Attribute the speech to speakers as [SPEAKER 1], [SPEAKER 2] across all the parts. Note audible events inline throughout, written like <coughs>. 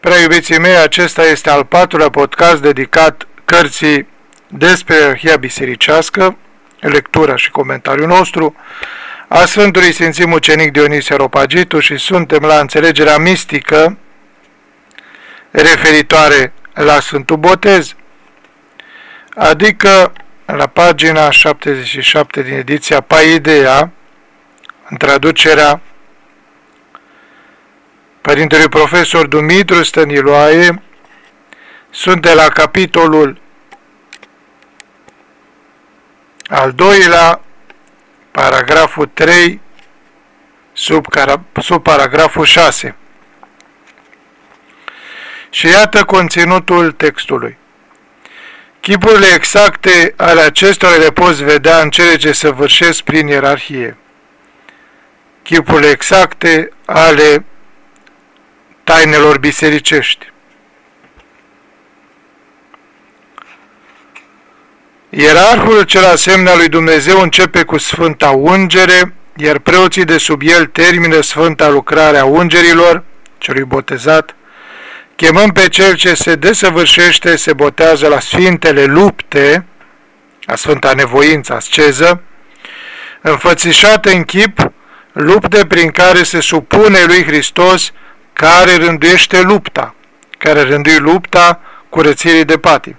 [SPEAKER 1] Prea iubiții mei, acesta este al patrulea podcast dedicat cărții despre arhia bisericească, lectura și comentariul nostru, a Sfântului Sfințim Mucenic Dionisie Ropagitu și suntem la înțelegerea mistică referitoare la Sfântul Botez, adică la pagina 77 din ediția Paidea, în traducerea Părintelui Profesor Dumitru Stăniloae, sunt de la capitolul al doilea, paragraful 3, sub, sub paragraful 6. Și iată conținutul textului. Chipurile exacte ale acestora le poți vedea în cele ce săvârșesc prin ierarhie. Chipurile exacte ale tainelor bisericești. Ierarhul cel asemenea lui Dumnezeu începe cu Sfânta Ungere, iar preoții de sub el termină Sfânta lucrare a ungerilor, celui botezat, chemând pe cel ce se desăvârșește, se botează la Sfintele lupte, a Sfânta Nevoință, asceză, înfățișate în chip, lupte prin care se supune lui Hristos, care rânduiește lupta, care rândui lupta curățirii de patim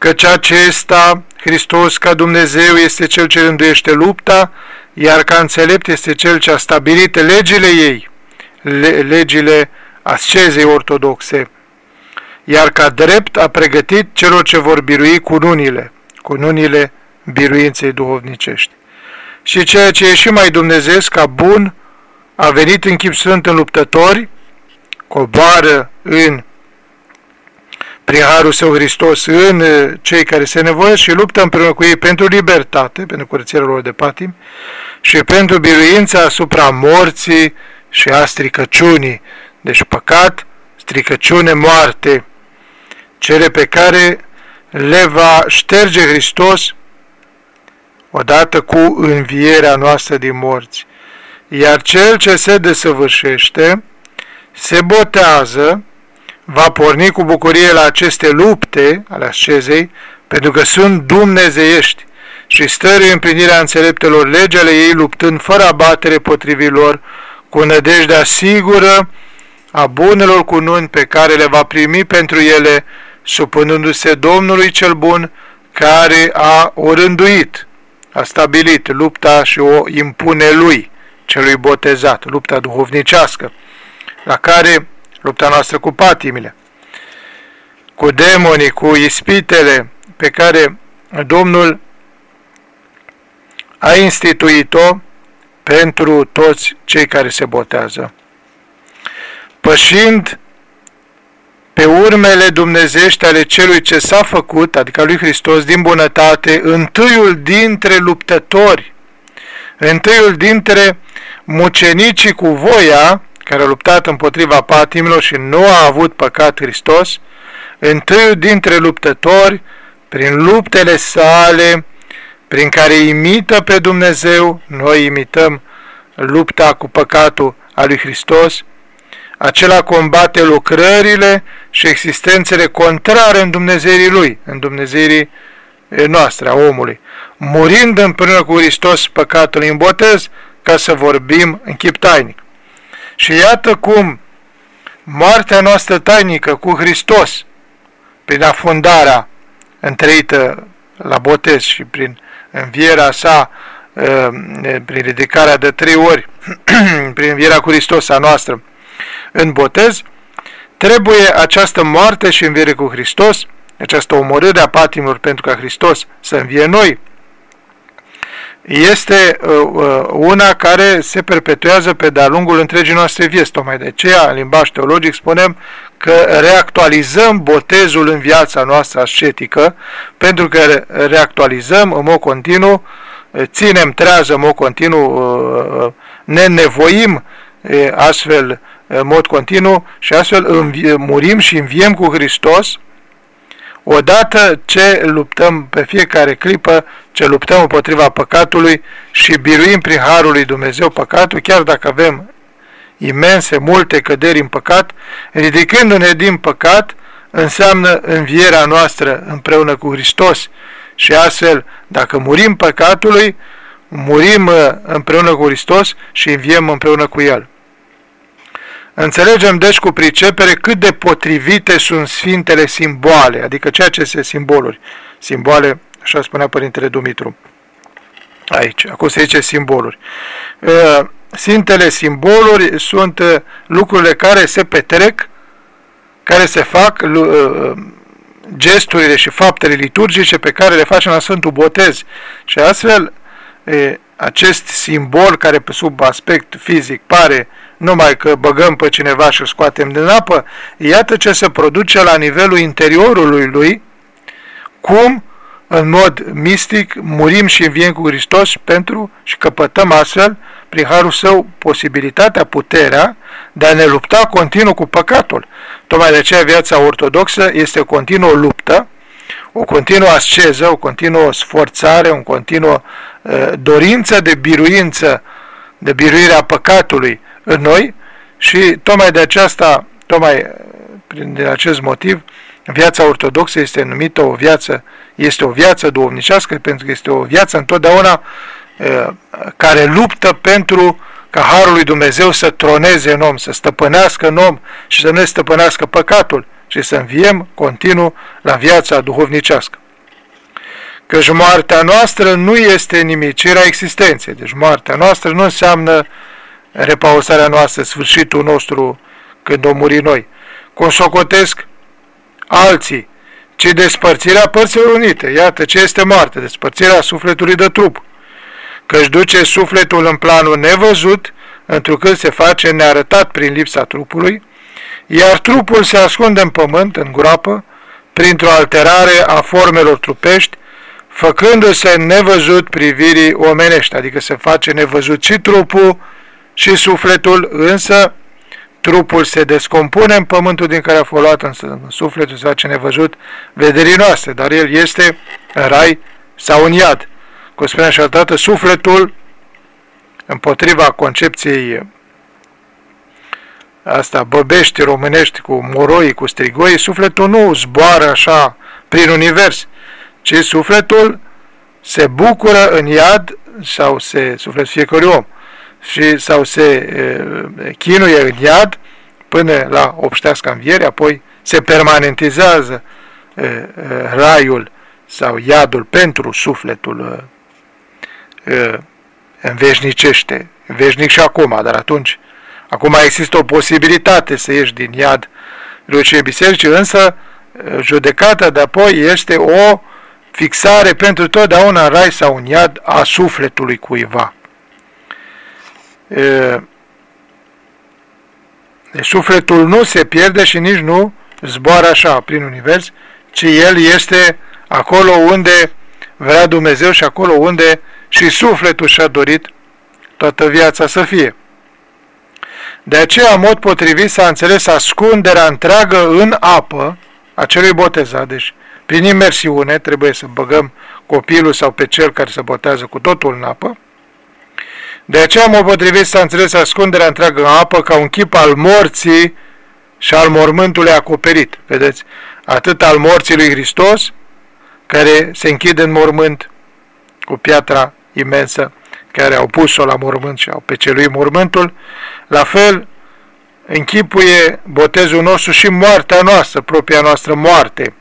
[SPEAKER 1] căci acesta, Hristos ca Dumnezeu, este Cel ce rânduiește lupta, iar ca înțelept este Cel ce a stabilit legile ei, le, legile ascezei ortodoxe, iar ca drept a pregătit celor ce vor birui cununile, cununile biruinței duhovnicești. Și ceea ce e și mai Dumnezeu ca bun, a venit în chip sfânt în luptători, coboară în prin Harul Său Hristos în uh, cei care se nevoie și luptă împreună cu ei pentru libertate, pentru curățirea lor de patim și pentru biruința asupra morții și a stricăciunii. Deci păcat, stricăciune, moarte, cele pe care le va șterge Hristos odată cu învierea noastră din morți. Iar cel ce se desăvârșește se botează va porni cu bucurie la aceste lupte ale ascezei, pentru că sunt dumnezeiești și stări împlinirea înțeleptelor legele ei, luptând fără abatere potrivilor, cu nădejdea sigură a bunelor cununi pe care le va primi pentru ele, supunându-se Domnului cel bun, care a orânduit, a stabilit lupta și o impune lui, celui botezat, lupta duhovnicească, la care lupta noastră cu patimile, cu demonii, cu ispitele pe care Domnul a instituit-o pentru toți cei care se botează. Pășind pe urmele dumnezești ale celui ce s-a făcut, adică lui Hristos, din bunătate, întâiul dintre luptători, întâiul dintre mucenicii cu voia, care a luptat împotriva patimilor și nu a avut păcat Hristos, întâi dintre luptători, prin luptele sale, prin care imită pe Dumnezeu, noi imităm lupta cu păcatul a lui Hristos, acela combate lucrările și existențele contrare în Dumnezeirii Lui, în Dumnezeirii noastre, a omului, murind împreună cu Hristos păcatul în botez, ca să vorbim în chip tainic. Și iată cum moartea noastră tainică cu Hristos, prin afundarea întreită la botez și prin învierea sa, uh, prin ridicarea de trei ori, <clears throat> prin învierea cu Hristos a noastră în botez, trebuie această moarte și înviere cu Hristos, această omorâre a patimilor pentru ca Hristos să învie noi, este uh, uh, una care se perpetuează pe de-a lungul întregii noastre vieți. Tocmai de aceea, în limbaj teologic, spunem că reactualizăm botezul în viața noastră ascetică, pentru că reactualizăm în mod continuu, ținem trează în mod continuu, uh, ne nevoim astfel în mod continuu și astfel murim și înviem cu Hristos, odată ce luptăm pe fiecare clipă, ce luptăm împotriva păcatului și biruim prin Harul lui Dumnezeu păcatul, chiar dacă avem imense, multe căderi în păcat, ridicându-ne din păcat, înseamnă învierea noastră împreună cu Hristos și astfel, dacă murim păcatului, murim uh, împreună cu Hristos și înviem împreună cu El. Înțelegem deci cu pricepere cât de potrivite sunt sfintele simboale, adică ceea ce se simboluri. Simboale, așa spunea Părintele Dumitru. Aici, acum se zice simboluri. Uh, sfintele simboluri sunt uh, lucrurile care se petrec, care se fac, gesturile și faptele liturgice pe care le facem la Sfântul Botez. Și astfel, acest simbol care sub aspect fizic pare numai că băgăm pe cineva și îl scoatem din apă, iată ce se produce la nivelul interiorului lui, cum în mod mistic murim și înviem cu Hristos pentru și căpătăm astfel, prin harul său, posibilitatea, puterea de a ne lupta continuu cu păcatul. Tocmai de aceea viața ortodoxă este o continuă luptă, o continuă asceză, o continuă sforțare, o continuă uh, dorință de biruință, de biruirea păcatului în noi și tocmai de aceasta, tocmai prin din acest motiv, viața ortodoxă este numită o viață, este o viață duhovnicească, pentru că este o viață întotdeauna uh, care luptă pentru ca Harul lui Dumnezeu să troneze în om, să stăpânească în om și să nu stăpânească păcatul și să înviem continuu la viața duhovnicească. Căci moartea noastră nu este nimicirea existenței, deci moartea noastră nu înseamnă repausarea noastră, sfârșitul nostru când o muri noi. Cum socotesc alții, ci despărțirea părților unite. Iată ce este moarte, despărțirea sufletului de trup. Căci duce sufletul în planul nevăzut, întrucât se face nearătat prin lipsa trupului, iar trupul se ascunde în pământ, în groapă, printr-o alterare a formelor trupești, făcându-se nevăzut privirii omenești, adică se face nevăzut și trupul și sufletul, însă trupul se descompune în pământul din care a fost luat, însă sufletul se face nevăzut vederii noastre, dar el este în rai sau în iad. Cum spunea și altă sufletul, împotriva concepției asta băbești românești cu moroi, cu strigoi, sufletul nu zboară așa prin univers, ci sufletul se bucură în iad sau se, sufletul fiecare om, și, sau se e, chinuie în iad până la obștească înviere, apoi se permanentizează e, e, raiul sau iadul pentru sufletul e, înveșnicește, veșnic și acum, dar atunci Acum există o posibilitate să ieși din iad rugicii bisericii, însă judecata de apoi este o fixare pentru totdeauna în rai sau în iad a sufletului cuiva. Deci sufletul nu se pierde și nici nu zboară așa prin univers, ci el este acolo unde vrea Dumnezeu și acolo unde și sufletul și-a dorit toată viața să fie. De aceea, în mod potrivit, s-a înțeles ascunderea întreagă în apă a celui botezat. Deci, prin imersiune, trebuie să băgăm copilul sau pe cel care se botează cu totul în apă. De aceea, în mod potrivit, s-a înțeles ascunderea întreagă în apă ca un chip al morții și al mormântului acoperit. Vedeți? Atât al morții lui Hristos, care se închide în mormânt cu piatra imensă, care au pus-o la mormânt și au peceluit mormântul, la fel închipuie botezul nostru și moartea noastră, propria noastră moarte,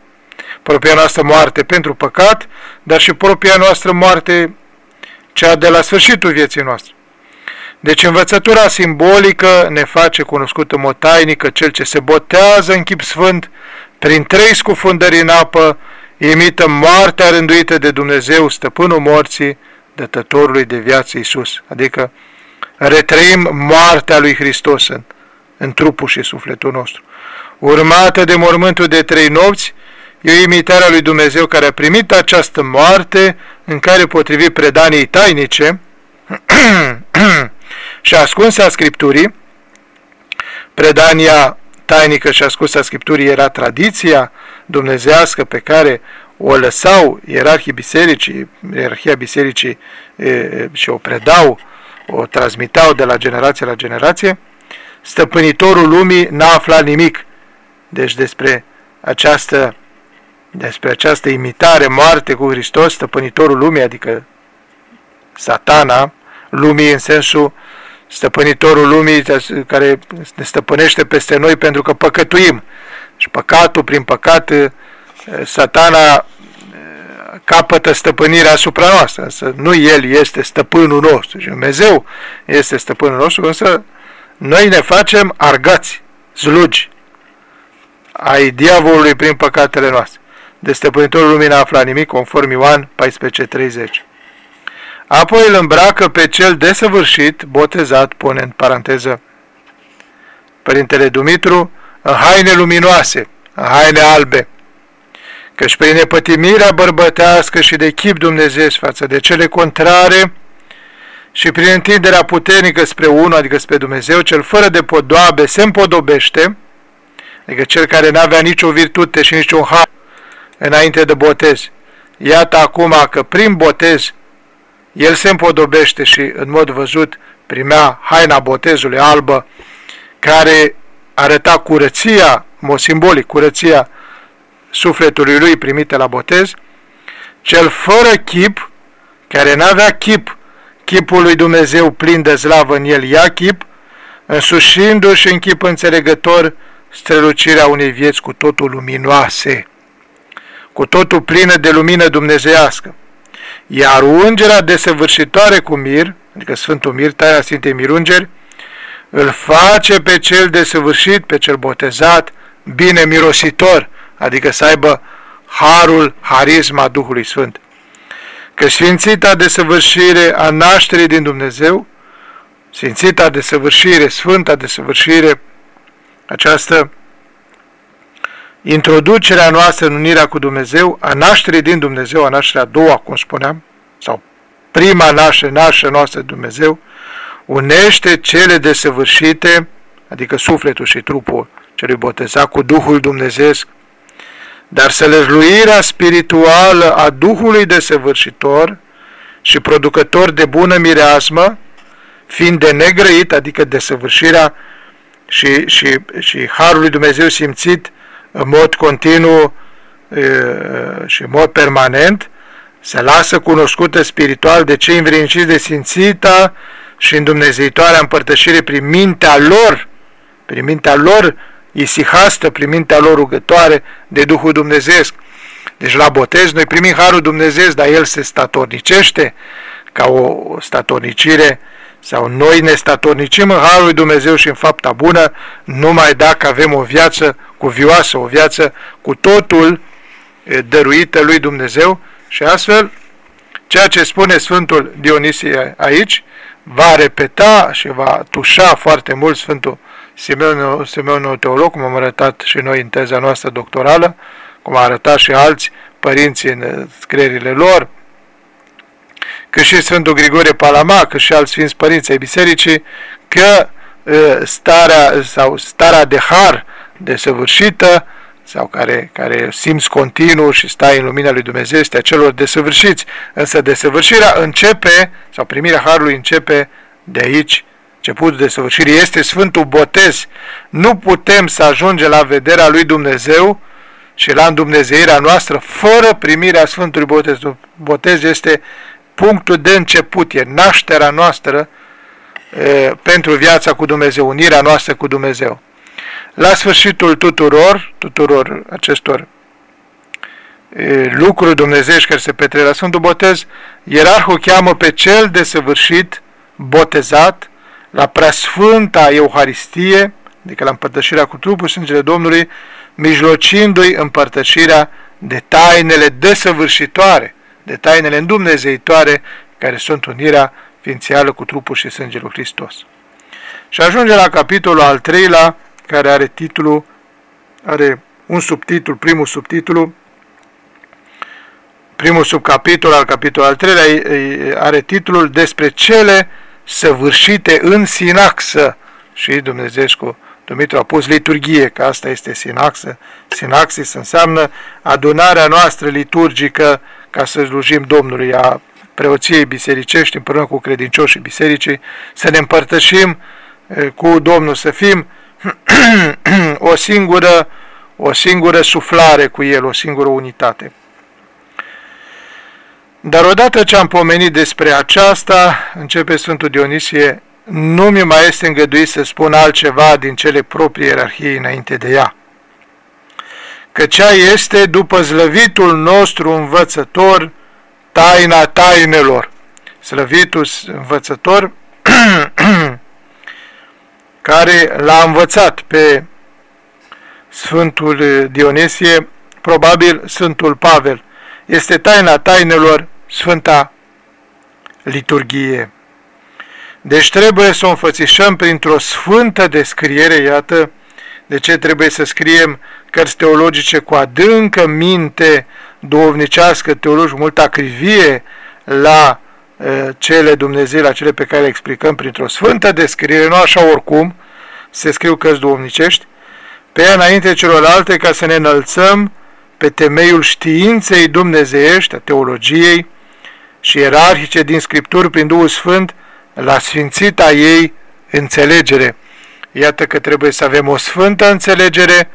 [SPEAKER 1] propria noastră moarte pentru păcat, dar și propria noastră moarte, cea de la sfârșitul vieții noastre. Deci învățătura simbolică ne face cunoscut în mod tainică cel ce se botează în chip sfânt, prin trei scufundări în apă, imită moartea rânduită de Dumnezeu, stăpânul morții, dătătorului de viață Iisus, adică retrăim moartea lui Hristos în, în trupul și sufletul nostru. Urmată de mormântul de trei nopți, e o imitare a lui Dumnezeu care a primit această moarte în care, potrivit predanii tainice <clears throat> și ascunsă a Scripturii, predania tainică și ascunsă a Scripturii era tradiția dumnezească pe care o lăsau ierarhii bisericii, ierarhia bisericii e, și o predau, o transmitau de la generație la generație, stăpânitorul lumii n-a aflat nimic. Deci despre această, despre această imitare, moarte cu Hristos, stăpânitorul lumii, adică satana, lumii în sensul stăpânitorul lumii care ne stăpânește peste noi pentru că păcătuim. Și păcatul, prin păcat, satana capătă stăpânirea asupra noastră, însă nu El este stăpânul nostru, și Dumnezeu este stăpânul nostru, însă noi ne facem argați, slugi ai diavolului prin păcatele noastre. De stăpânitorul lumii n-a aflat nimic, conform Ioan 14.30. Apoi îl îmbracă pe cel desăvârșit, botezat, pune în paranteză Părintele Dumitru, în haine luminoase, în haine albe, căci prin nepătimirea bărbătească și de chip Dumnezeu față de cele contrare și prin întinderea puternică spre unul, adică spre Dumnezeu, cel fără de podoabe se împodobește, adică cel care n-avea nicio virtute și niciun har înainte de botez. Iată acum că prin botez el se împodobește și în mod văzut primea haina botezului albă, care arăta curăția, mod simbolic, curăția sufletului lui primite la botez, cel fără chip, care n-avea chip, chipul lui Dumnezeu plin de slavă în el ia chip, însușindu-și în chip înțelegător strălucirea unei vieți cu totul luminoase, cu totul plină de lumină dumnezeiască. Iar ungerea desăvârșitoare cu mir, adică Sfântul Mir, taia Sfintei Mirungeri, îl face pe cel desăvârșit, pe cel botezat, bine mirositor, adică să aibă harul, harisma Duhului Sfânt. Că sfințita desăvârșire a nașterii din Dumnezeu, sfințita desăvârșire, sfânta desăvârșire, această introducerea noastră în unirea cu Dumnezeu, a nașterii din Dumnezeu, a nașterea a doua, cum spuneam, sau prima naștere, nașterea noastră Dumnezeu, unește cele desăvârșite, adică sufletul și trupul celui botezat cu Duhul Dumnezeesc, dar sălăjluirea spirituală a Duhului desăvârșitor și producător de bună mireasmă, fiind de negrăit, adică desăvârșirea și, și, și Harul lui Dumnezeu simțit în mod continuu și în mod permanent, se lasă cunoscută spiritual de cei învrinciți de simțita și în Dumnezeitoarea împărtășire prin mintea lor, prin mintea lor isihastă, prin mintea lor rugătoare de Duhul Dumnezeesc. Deci la botez noi primim Harul Dumnezeu, dar El se statornicește ca o statornicire sau noi ne statornicim în Harul lui Dumnezeu și în fapta bună numai dacă avem o viață cuvioasă, o viață cu totul dăruită lui Dumnezeu. Și astfel ceea ce spune Sfântul Dionisie aici va repeta și va tușa foarte mult Sfântul Simeon, Simeon Teolog, cum am arătat și noi în teza noastră doctorală, cum a arătat și alți părinți în scrierile lor, că și Sfântul Grigore Palama, că și alți Sfinți Părinți ai Bisericii, că starea sau starea de har desăvârșită sau care, care simți continuu și stai în lumina lui Dumnezeu este a celor desăvârșiți. Însă desăvârșirea începe, sau primirea Harului începe de aici, începutul desăvârșirii, este Sfântul Botez. Nu putem să ajungem la vederea lui Dumnezeu și la îndumnezeirea noastră fără primirea Sfântului Botez. Botez este punctul de început, e nașterea noastră e, pentru viața cu Dumnezeu, unirea noastră cu Dumnezeu. La sfârșitul tuturor, tuturor acestor e, lucruri dumnezeiești care se petrec la Sfântul Botez, ierarhul cheamă pe cel desăvârșit, botezat, la preasfânta Euharistie, adică la împărtășirea cu trupul sângele Domnului, mijlocindu-i împărtășirea de tainele desăvârșitoare, de tainele îndumnezeitoare, care sunt unirea ființială cu trupul și sângele lui Hristos. Și ajunge la capitolul al treilea, care are titlul, are un subtitlu, primul subtitlu, primul subcapitol al capitolului al treilea are titlul despre cele săvârșite în sinaxă și Dumnezeescu Dumitru a pus liturghie, că asta este sinaxă. Sinaxis înseamnă adunarea noastră liturgică ca să slujim Domnului a preoției bisericești împreună cu credincioșii bisericii, să ne împărtășim cu Domnul, să fim <clears throat> o singură, o singură suflare cu El, o singură unitate. Dar odată ce am pomenit despre aceasta, începe Sfântul Dionisie, nu mi mai este îngăduit să spun altceva din cele proprii ierarhii înainte de ea. Că cea este, după zlăvitul nostru învățător, taina tainelor. Slăvitul învățător <clears throat> care l-a învățat pe Sfântul Dionisie, probabil Sfântul Pavel. Este taina tainelor Sfânta Liturghie. Deci trebuie să o înfățișăm printr-o sfântă descriere, iată de ce trebuie să scriem cărți teologice cu adâncă minte duovnicească, teologi, multă acrivie la cele Dumnezei, la cele pe care le explicăm printr-o sfântă descriere, nu așa oricum, se scriu cărți duomnicești, pe ea înainte celorlalte ca să ne înălțăm pe temeiul științei dumnezeiești, a teologiei și ierarhice din Scripturi prin Duhul Sfânt la sfințita ei înțelegere. Iată că trebuie să avem o sfântă înțelegere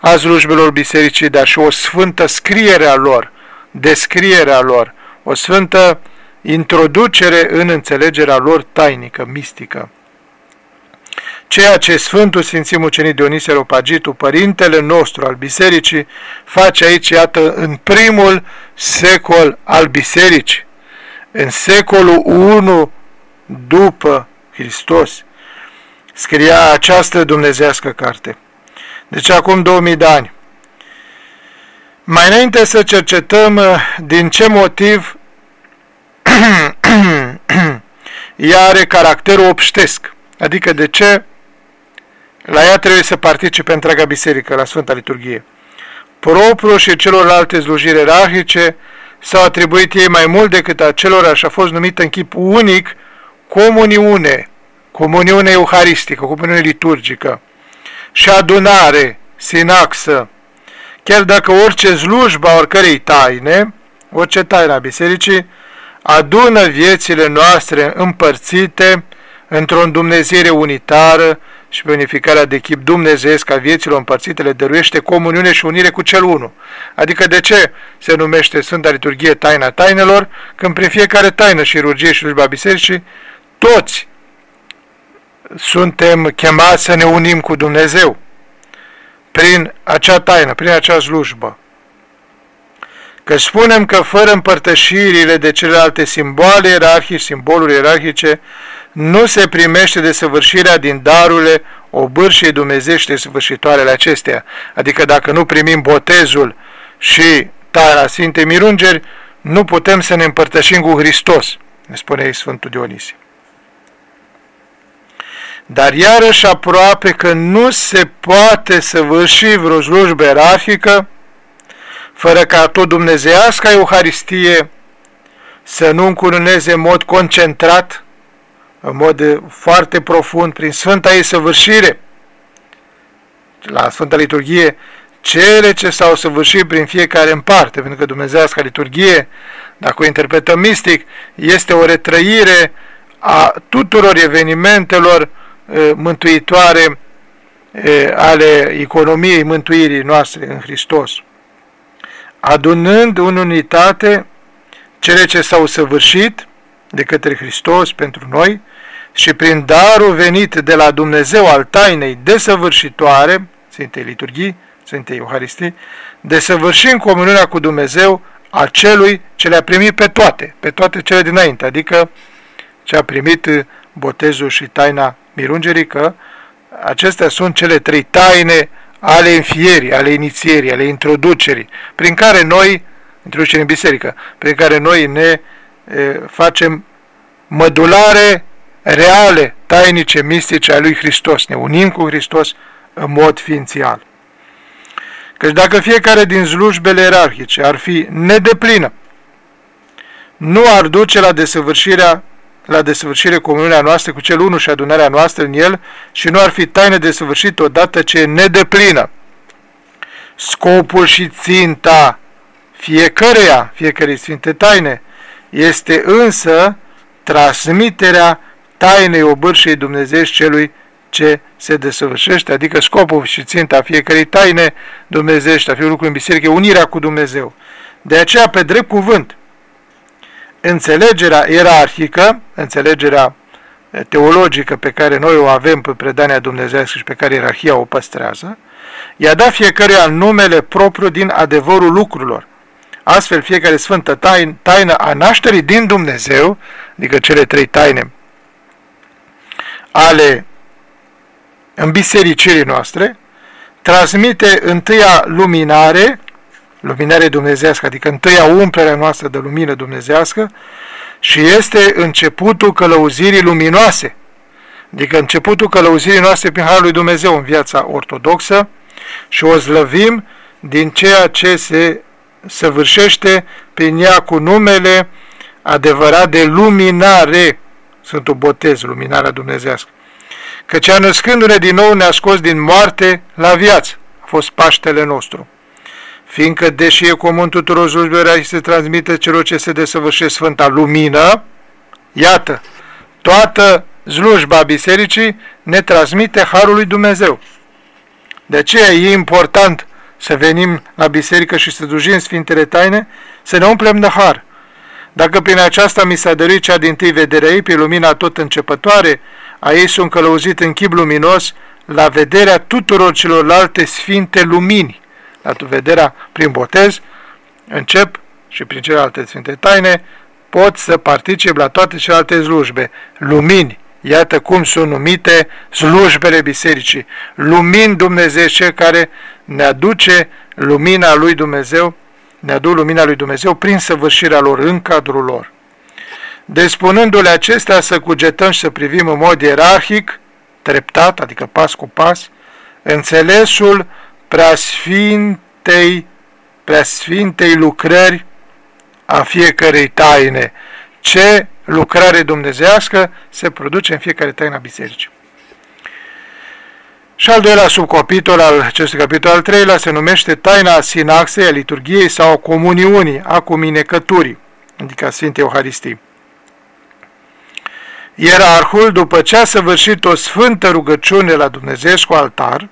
[SPEAKER 1] a slujbelor bisericii, dar și o sfântă scriere a lor, descriere a lor, o sfântă introducere în înțelegerea lor tainică, mistică. Ceea ce Sfântul Sfinții Mucenii Dionisie Ropagitu, părintele nostru al bisericii, face aici, iată, în primul secol al bisericii, în secolul 1 după Hristos, scria această dumnezească carte. Deci acum 2000 de ani. Mai înainte să cercetăm din ce motiv <coughs> ea are caracter obștesc. Adică de ce la ea trebuie să participe întreaga biserică la Sfânta Liturghie. Propriu și celorlalte slujiri erarhice s-au atribuit ei mai mult decât acelora și a fost numită în chip unic comuniune, comuniune euharistică, comuniune liturgică și adunare, sinaxă, chiar dacă orice slujba oricărei taine, orice taina bisericii, adună viețile noastre împărțite într-o Dumnezeire unitară și pe unificarea de chip dumnezeiesc a vieților împărțite le dăruiește comuniune și unire cu cel unu. Adică de ce se numește Sfânta Liturghie Taina Tainelor? Când prin fiecare taină și rugie și slujba bisericii, toți suntem chemați să ne unim cu Dumnezeu prin acea taină, prin acea slujbă. Că spunem că fără împărtășirile de celelalte simboale ierarhice, simboluri ierarhice, nu se primește de săvârșirea din darurile obârșiei dumnezește săvârșitoarele acestea. Adică dacă nu primim botezul și tara Sfintei Mirungeri, nu putem să ne împărtășim cu Hristos, ne spune ei Sfântul Dionisie. Dar iarăși aproape că nu se poate săvârși vreo slujbă ierarhică fără ca tot dumnezeiasca Euharistie să nu încununeze în mod concentrat, în mod foarte profund, prin Sfânta ei săvârșire, la Sfânta Liturghie, cele ce s-au săvârșit prin fiecare în parte, pentru că Dumnezeiasca liturghie, dacă o interpretăm mistic, este o retrăire a tuturor evenimentelor mântuitoare ale economiei mântuirii noastre în Hristos adunând în unitate cele ce s-au săvârșit de către Hristos pentru noi și prin darul venit de la Dumnezeu al tainei desăvârșitoare, Sfintei Liturghii, Sfintei Euharistii, desăvârșim comuniunea cu Dumnezeu a celui ce le-a primit pe toate, pe toate cele dinainte, adică ce a primit botezul și taina mirungerii, că acestea sunt cele trei taine ale înfierii, ale inițierii, ale introducerii, prin care noi, introduceri în biserică, prin care noi ne e, facem mădulare reale, tainice, mistice a lui Hristos. Ne unim cu Hristos în mod ființial. Căci dacă fiecare din slujbele ierarhice ar fi nedeplină, nu ar duce la desăvârșirea la desăvârșire comuniunea noastră cu cel unu și adunarea noastră în el și nu ar fi taină desăvârșit odată ce e nedeplină. Scopul și ținta fiecăreia, fiecare sfinte taine, este însă transmiterea tainei obârșei Dumnezeu celui ce se desăvârșește, adică scopul și ținta fiecarei taine dumnezeiești, a fi un lucru în biserică, unirea cu Dumnezeu. De aceea, pe drept cuvânt, înțelegerea ierarhică, înțelegerea teologică pe care noi o avem pe predania dumnezească și pe care ierarhia o păstrează, i-a dat fiecăruia numele propriu din adevărul lucrurilor. Astfel, fiecare sfântă taină, taină a nașterii din Dumnezeu, adică cele trei taine ale îmbisericirii noastre, transmite întâia luminare, luminare dumnezească, adică întâia umplerea noastră de lumină dumnezească, și este începutul călăuzirii luminoase, adică începutul călăuzirii noastre prin Harul lui Dumnezeu în viața ortodoxă și o slăvim din ceea ce se săvârșește prin ea cu numele adevărat de luminare, Sfântul Botez, luminarea dumnezească. Căci a născându-ne din nou ne-a scos din moarte la viață, a fost Paștele nostru fiindcă, deși e comun tuturor slujbelor și se transmite celor ce se desăvârșesc Sfânta Lumină, iată, toată slujba bisericii ne transmite Harul lui Dumnezeu. De aceea e important să venim la biserică și să dujim Sfintele Taine, să ne umplem de Har. Dacă prin aceasta mi s-a dăruit cea din tâi vederea ei, pe lumina tot începătoare, a ei sunt călăuzit în chip luminos la vederea tuturor celorlalte sfinte lumini, la vederea prin botez, încep și prin celelalte Sfinte Taine, pot să particip la toate celelalte slujbe, lumini, iată cum sunt numite slujbele bisericii, lumini Dumnezeu care ne aduce lumina lui Dumnezeu, ne aduc lumina lui Dumnezeu prin săvârșirea lor în cadrul lor. Despunându-le acestea să cugetăm și să privim în mod ierarhic, treptat, adică pas cu pas, înțelesul preasfintei, preasfintei lucrări a fiecărei taine. Ce lucrare dumnezească se produce în fiecare taină a bisericii. Și al doilea subcapitol al acestui capitol al treilea se numește taina sinaxei, a liturgiei sau a comuniunii, a cuminecăturii, adică a Sfintei Euharistii. Ierarhul, după ce a săvârșit o sfântă rugăciune la Dumnezeu cu altar,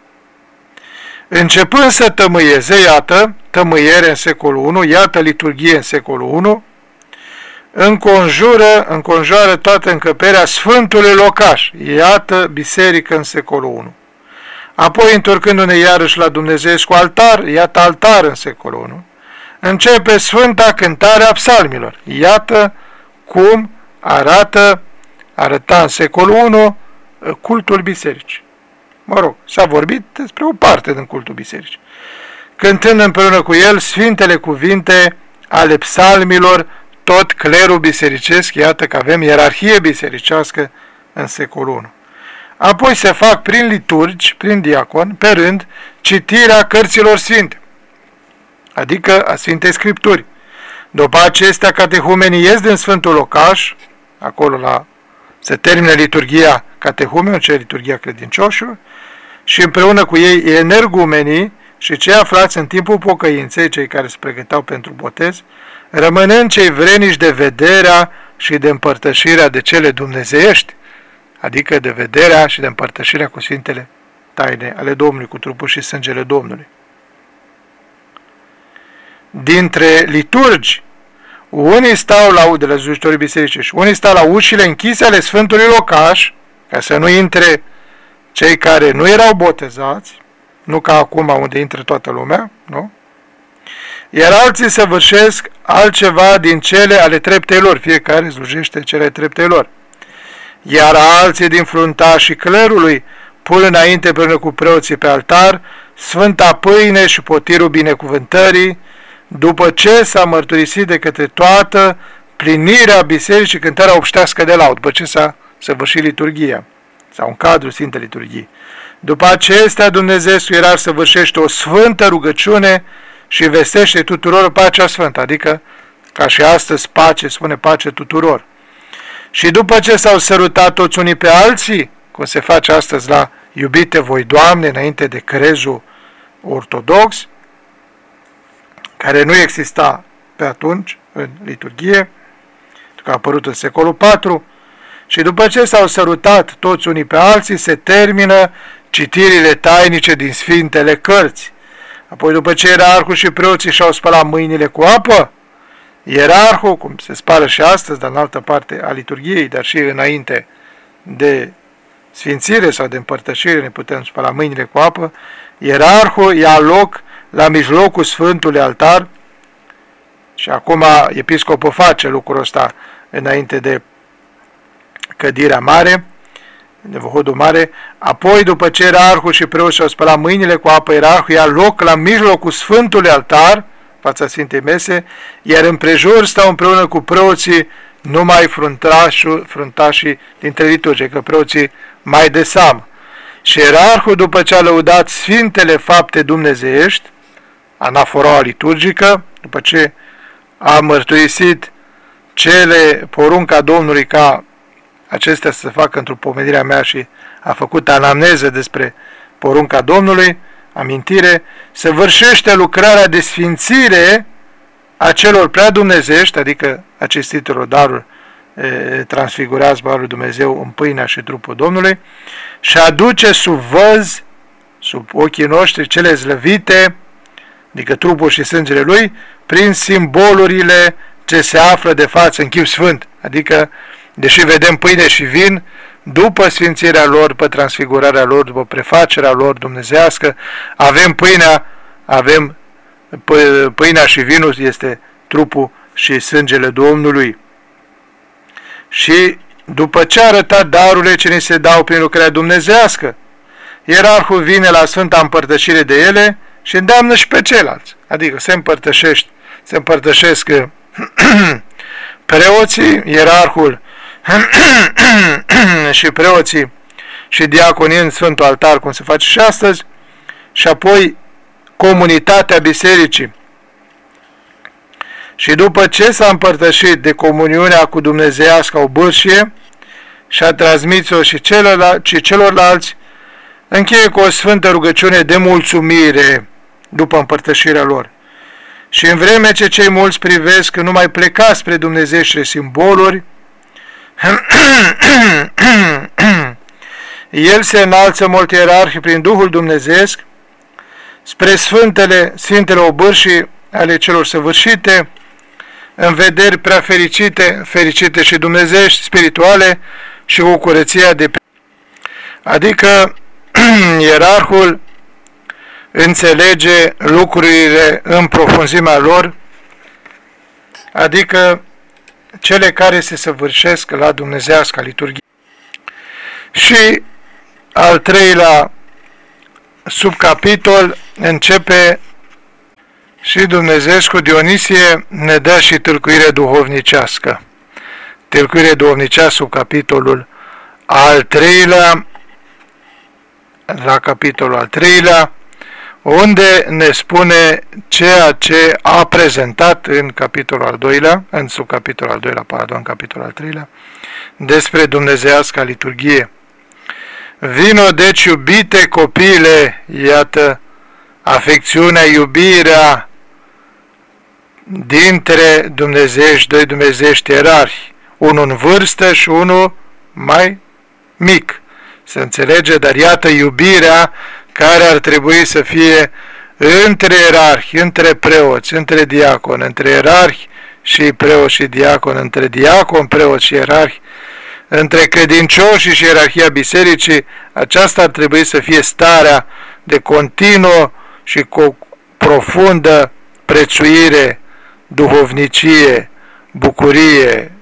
[SPEAKER 1] Începând să tămâieze, iată, tămâiere în secolul 1, iată liturghie în secolul 1, înconjură, înconjoară toată încăperea Sfântului Locaș, iată biserică în secolul 1. Apoi, întorcându-ne iarăși la Dumnezeu cu altar, iată altar în secolul 1, începe Sfânta Cântare a Psalmilor. Iată cum arată, arăta în secolul 1 cultul bisericii mă rog, s-a vorbit despre o parte din cultul bisericii. Cântând împreună cu el sfintele cuvinte ale psalmilor, tot clerul bisericesc, iată că avem ierarhie bisericească în secolul 1. Apoi se fac prin liturgi, prin diacon, pe rând, citirea cărților sfinte, adică a Sfintei Scripturi. După acestea, catehumenii ies din Sfântul Locaș, acolo la se termină liturgia catehumenilor, ce liturgia credincioșilor, și împreună cu ei energumenii și cei aflați în timpul pocăinței, cei care se pregăteau pentru botez, rămânând cei vrenici de vederea și de împărtășirea de cele dumnezeiești, adică de vederea și de împărtășirea cu Sfintele taine ale Domnului, cu trupul și sângele Domnului. Dintre liturgi, unii stau la de la zujitorii bisericii și unii stau la ușile închise ale Sfântului Locaș, ca să nu intre cei care nu erau botezați, nu ca acum unde intră toată lumea, nu? Iar alții săvârșesc altceva din cele ale treptei lor, fiecare slujește cele treptei lor. Iar alții din fruntașii clerului pun înainte împreună cu preoții pe altar sfânta pâine și potirul binecuvântării, după ce s-a mărturisit de către toată plinirea bisericii cântarea obștească de laud, după ce s-a săvârșit liturgia sau în cadrul Sfintei Liturghii. După acestea, Dumnezeu să săvârșește o sfântă rugăciune și vestește tuturor pacea sfântă, adică, ca și astăzi, pace, spune pace tuturor. Și după ce s-au sărutat toți unii pe alții, cum se face astăzi la iubite voi, Doamne, înainte de crezul ortodox, care nu exista pe atunci în liturghie, că a apărut în secolul IV, Și după ce s-au sărutat toți unii pe alții, se termină citirile tainice din Sfintele Cărți. Apoi după ce ierarhul și preoții și-au spălat mâinile cu apă, ierarhul, cum se spală și astăzi, dar în altă parte a liturgiei, dar și înainte de sfințire sau de împărtășire, ne putem spăla mâinile cu apă, ierarhul ia loc la mijlocul Sfântului Altar și acum episcopul face lucrul ăsta înainte de cădirea mare, de văhodul mare, apoi după ce ierarhul și preoții și-au spălat mâinile cu apă, ierarhul ia loc la mijlocul Sfântului Altar, fața Sfintei Mese, iar împrejur stau împreună cu preoții numai fruntașul, fruntașii dintre liturgie, că preoții mai de seamă. Și ierarhul, după ce a lăudat Sfintele Fapte Dumnezeiești, anafora liturgică, după ce a mărturisit cele porunca Domnului ca acestea să se facă într-o pomenirea mea și a făcut anamneză despre porunca Domnului, amintire, se vârșește lucrarea de sfințire a celor prea dumnezești, adică acestitelor daruri transfigurează Barul Dumnezeu în pâinea și trupul Domnului și aduce sub văz, sub ochii noștri, cele zlăvite, adică trupul și sângele lui, prin simbolurile ce se află de față în chip sfânt, adică, deși vedem pâine și vin, după sfințirea lor, după transfigurarea lor, după prefacerea lor dumnezească, avem pâinea, avem pâinea și vinul, este trupul și sângele Domnului. Și după ce a arătat darurile ce ne se dau prin lucrarea dumnezească, ierarhul vine la Sfânta Împărtășire de ele și îndeamnă și pe ceilalți. Adică se împărtășește, se împărtășesc <clears throat> preoții, ierarhul <coughs> și preoții și diaconii în Sfântul Altar, cum se face și astăzi, și apoi comunitatea bisericii. Și după ce s-a împărtășit de comuniunea cu Dumnezeiasca o bârșie și a transmis-o și, și celorlalți, încheie cu o sfântă rugăciune de mulțumire după împărtășirea lor. Și în vreme ce cei mulți privesc că nu mai pleca spre Dumnezește simboluri, <coughs> el se înalță mult ierarhi prin Duhul Dumnezeesc spre Sfântele, Sfintele Obârșii ale celor săvârșite, în vederi prea fericite, fericite și dumnezești, spirituale și cu curăția de Adică <coughs> ierarhul înțelege lucrurile în profunzimea lor, adică cele care se săvârșesc la dumnezească liturghie. Și al treilea subcapitol începe și Dumnezeescu Dionisie ne dă și tâlcuire duhovnicească. Tâlcuire duhovnicească, capitolul al treilea, la capitolul al treilea, unde ne spune ceea ce a prezentat în capitolul al doilea, în subcapitolul al doilea, pardon, în capitolul al treilea, despre Dumnezeiasca liturghie. Vino deci iubite copile, iată, afecțiunea, iubirea dintre dumnezești, doi dumnezești erari, unul în vârstă și unul mai mic. Se înțelege, dar iată iubirea care ar trebui să fie între erarhi, între preoți, între diaconi, între erarhi și preoți și diacon, între diacon, preoți și erarhi, între credincioși și ierarhia bisericii, aceasta ar trebui să fie starea de continuă și cu profundă prețuire, duhovnicie, bucurie,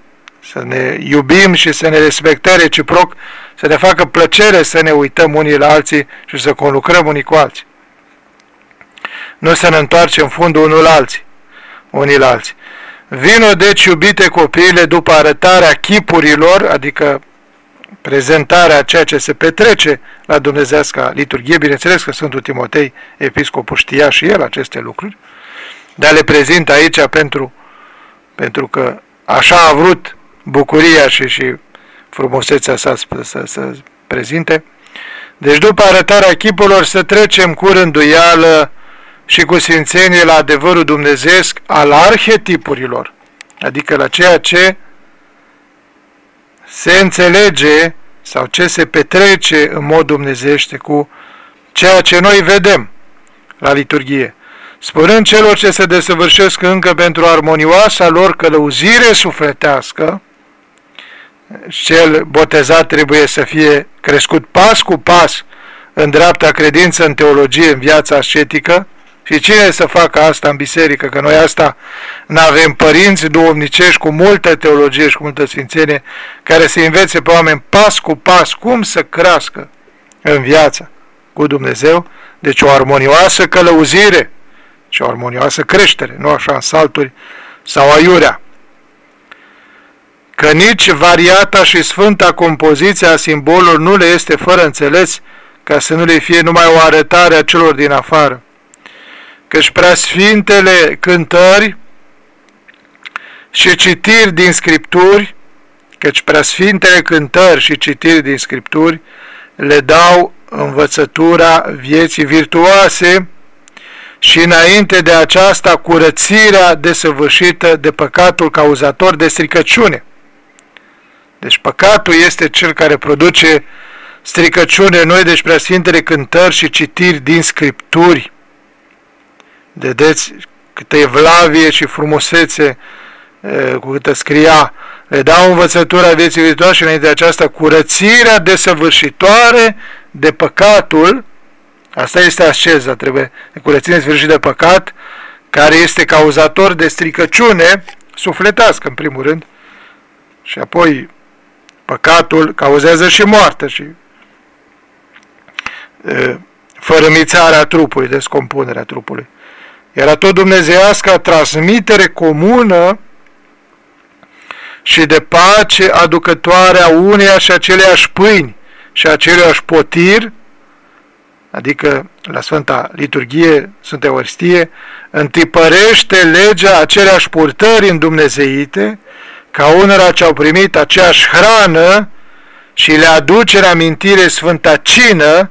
[SPEAKER 1] să ne iubim și să ne respectăm reciproc, să ne facă plăcere să ne uităm unii la alții și să conlucrăm unii cu alții. Nu să ne întoarcem fundul unul la alții, unii la alții. Vino deci, iubite copiile, după arătarea chipurilor, adică prezentarea a ceea ce se petrece la Dumnezeasca liturghie, bineînțeles că Sfântul Timotei, episcopul, știa și el aceste lucruri, dar le prezint aici pentru, pentru că așa a vrut bucuria și, și frumusețea sa să, să, să prezinte. Deci după arătarea chipurilor să trecem cu rânduială și cu sfințenie la adevărul dumnezeesc al arhetipurilor, adică la ceea ce se înțelege sau ce se petrece în mod dumnezește cu ceea ce noi vedem la liturghie, spunând celor ce se desăvârșesc încă pentru armonioasa lor călăuzire sufletească, cel botezat trebuie să fie crescut pas cu pas în dreapta credință, în teologie, în viața ascetică, și cine să facă asta în biserică? Că noi asta nu avem părinți duomnicești cu multă teologie și cu multă sfințenie care să învețe pe oameni pas cu pas cum să crească în viața cu Dumnezeu. Deci o armonioasă călăuzire și o armonioasă creștere, nu așa în salturi sau aiurea. Că nici variata și sfânta compoziția a simbolului nu le este fără înțeles ca să nu le fie numai o arătare a celor din afară căci preasfintele cântări și citiri din Scripturi, căci preasfintele cântări și citiri din Scripturi le dau învățătura vieții virtuoase și înainte de aceasta curățirea desăvârșită de păcatul cauzator de stricăciune. Deci păcatul este cel care produce stricăciune. Noi, deci preasfintele cântări și citiri din Scripturi. Vedeți câtă evlavie și frumusețe cu câtă scria. Le dau învățătura vieții viitoare și înainte de aceasta curățirea desăvârșitoare de păcatul, asta este asceza, trebuie de curățire sfârșit de păcat, care este cauzator de stricăciune sufletească, în primul rând, și apoi păcatul cauzează și moarte și fărămițarea trupului, descompunerea trupului. Era tot dumnezeiasca transmitere comună și de pace aducătoare a uneia și aceleași pâini și aceleași potir, adică la Sfânta Liturghie, Sfânta Euaristie, întipărește legea aceleași purtări în Dumnezeite, ca unora ce au primit aceeași hrană și le aduce în amintire Sfânta Cină,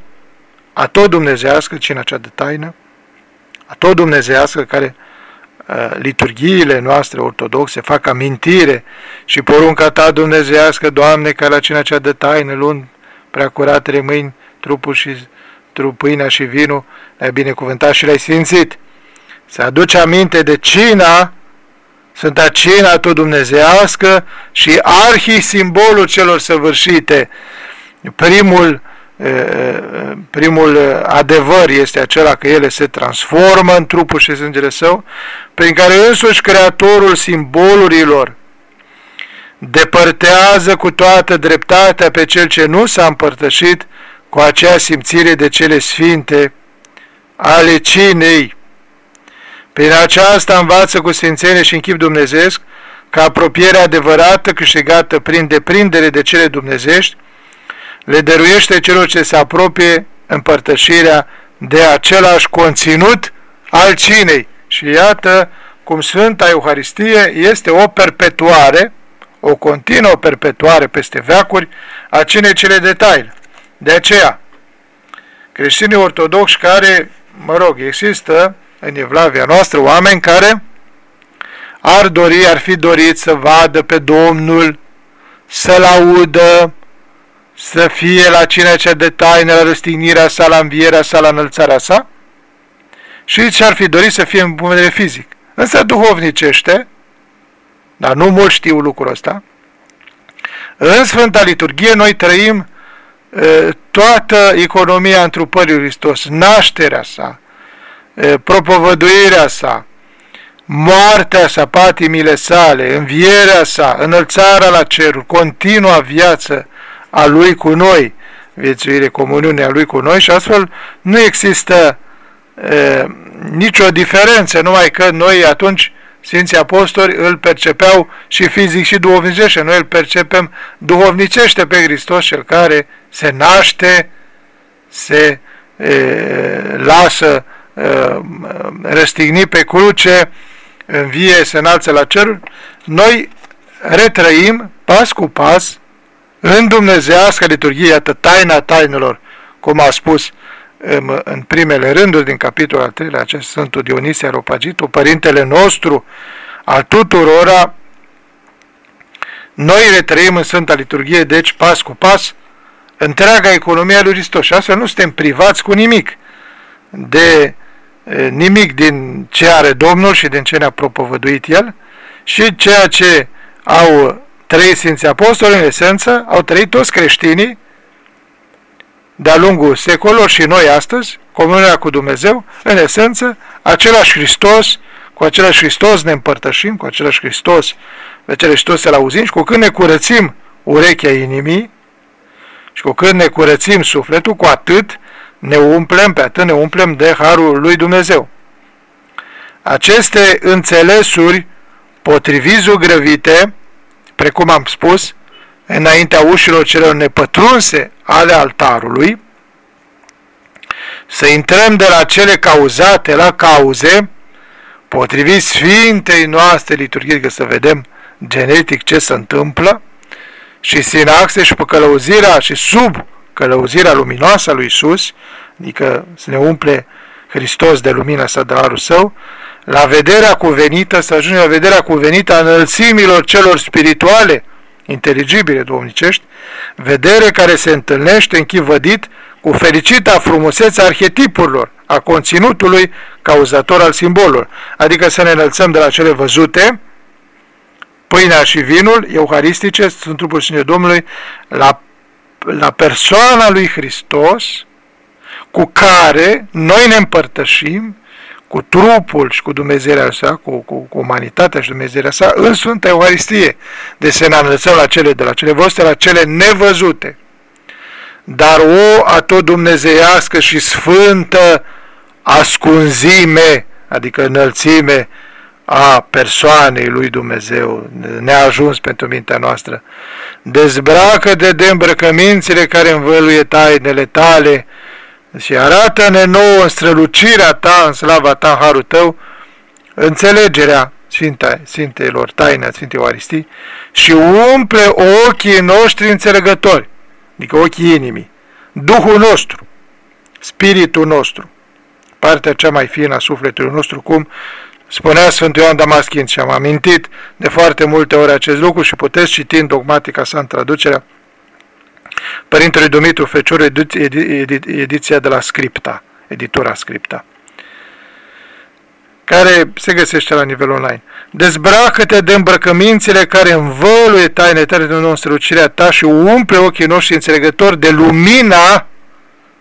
[SPEAKER 1] a tot dumnezească, cina cea de taină, a tot dumnezească care uh, liturghiile noastre ortodoxe fac amintire și porunca ta dumnezească, Doamne, ca la cina cea de taină, luând prea curatele mâini, trupul și trupâinea și vinul, le-ai binecuvântat și le-ai sfințit. Se aduce aminte de cina, Sfânta Cina tot dumnezească și arhi simbolul celor săvârșite. Primul primul adevăr este acela că ele se transformă în trupul și sângele său, prin care însuși Creatorul simbolurilor depărtează cu toată dreptatea pe cel ce nu s-a împărtășit cu acea simțire de cele sfinte ale cinei. Prin aceasta învață cu sfințenie și în chip dumnezeesc că apropierea adevărată câștigată prin deprindere de cele dumnezești le dăruiește celor ce se apropie împărtășirea de același conținut al cinei. Și iată cum Sfânta Euharistie este o perpetuare, o continuă perpetuare peste veacuri a cinei cele de taină. De aceea, creștinii ortodoxi care, mă rog, există în Evlavia noastră oameni care ar dori, ar fi dorit să vadă pe Domnul, să-L audă, să fie la cine ce de taină, la răstignirea sa, la învierea sa, la înălțarea sa, și ce ar fi dorit să fie în punct de fizic. Însă duhovnicește, dar nu mulți știu lucrul ăsta, în Sfânta Liturghie noi trăim e, toată economia întrupării Hristos, nașterea sa, e, propovăduirea sa, moartea sa, patimile sale, învierea sa, înălțarea la cerul, continua viață a Lui cu noi, viețuire, comuniunea Lui cu noi și astfel nu există e, nicio diferență, numai că noi atunci Sfinții Apostoli îl percepeau și fizic și duhovnicește, noi îl percepem duhovnicește pe Hristos, cel care se naște, se e, lasă e, răstigni pe cruce, învie, se înalță la cer, noi retrăim pas cu pas în dumnezească liturghie, iată, taina tainelor, cum a spus în, în primele rânduri din capitolul al treilea acest Sfântul Dionisie Aropagitul, Părintele nostru al tuturora, Noi le trăim în Sfânta Liturghie, deci pas cu pas, întreaga economia lui Hristos. Și astfel nu suntem privați cu nimic de nimic din ce are Domnul și din ce ne-a propovăduit El și ceea ce au trăit Sfinții Apostoli, în esență, au trăit toți creștinii de-a lungul secolor și noi astăzi, comunia cu Dumnezeu, în esență, același Hristos, cu același Hristos ne împărtășim, cu același Hristos, pe același Hristos să-L auzim și cu când ne curățim urechea inimii și cu când ne curățim sufletul, cu atât ne umplem, pe atât ne umplem de Harul lui Dumnezeu. Aceste înțelesuri potrivit zugrăvite, precum am spus, înaintea ușilor celor nepătrunse ale altarului, să intrăm de la cele cauzate la cauze, potrivit Sfintei noastre liturghii, să vedem genetic ce se întâmplă, și sinaxe și pe călăuzirea și sub călăuzirea luminoasă a lui Isus, adică să ne umple Hristos de lumină să darul său, la vederea cuvenită, să ajungem la vederea cuvenită a înălțimilor celor spirituale, inteligibile domnicești, vedere care se întâlnește închivădit cu fericita frumusețe arhetipurilor, a conținutului cauzator al simbolului, adică să ne înălțăm de la cele văzute, pâinea și vinul euharistice, sunt trupul și Domnului, la, la persoana lui Hristos, cu care noi ne împărtășim cu trupul și cu Dumnezeirea sa, cu, cu, cu umanitatea și Dumnezeirea sa, în Sfânta Euharistie. de să ne înălțăm la cele de la cele voastre, la cele nevăzute. Dar o atot dumnezeiască și sfântă ascunzime, adică înălțime a persoanei lui Dumnezeu, neajuns pentru mintea noastră, dezbracă de îmbrăcămințile care învăluie tainele tale, și arată-ne nouă în strălucirea ta, în slava ta, în harul tău, înțelegerea Sfinte, Sfintelor taine a Sfintei Oaristii și umple ochii noștri înțelegători, adică ochii inimii, Duhul nostru, Spiritul nostru, partea cea mai fină a sufletului nostru, cum spunea Sfântul Ioan Damaschin și am amintit de foarte multe ori acest lucru și puteți citi în dogmatica sa în traducerea Părintele Dumitru Fecior, ediția de la Scripta, editura Scripta, care se găsește la nivel online. Dezbracă-te de îmbrăcămințile care învăluie taine tale de strălucirea ta și umple ochii noștri înțelegători de lumina